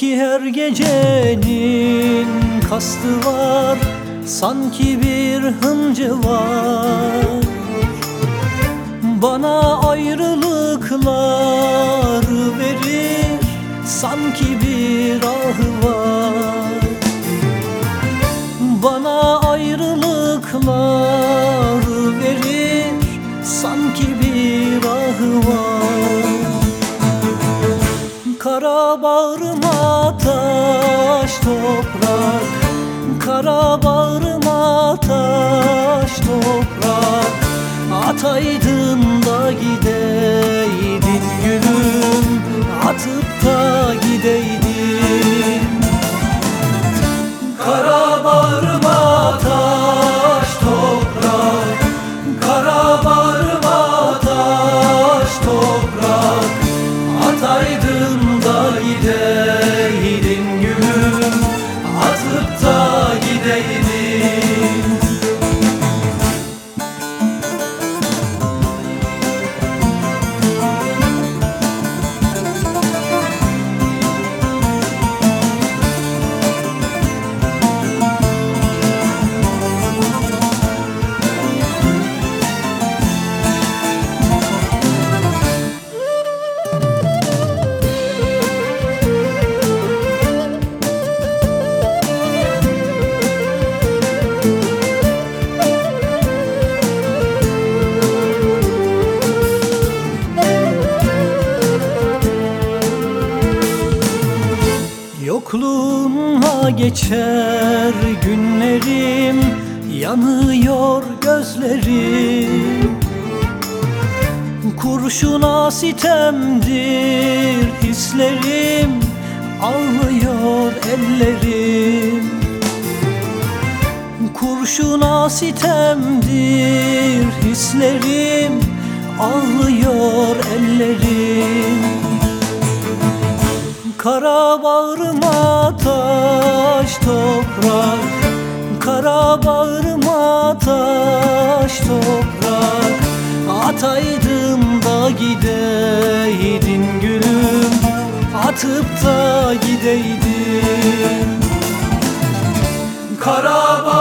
Her gecenin kastı var Sanki bir hıncı var. Bana ayrılıklar verir Sanki bir ahı var. Bana ayrılıklar verir Sanki bir ahı var. Kara bağrıma taş toprak Kara bağrıma taş toprak. Ataydın Yokluğunla geçer günlerim Yanıyor gözlerim. Kurşuna sitemdir hislerim Ağlıyor ellerim. Kurşuna sitemdir hislerim Ağlıyor ellerim Kara bağrıma taş toprak Kara bağrıma taş toprak. Ataydın da gideydin gülüm Atıp da gideydin. Kara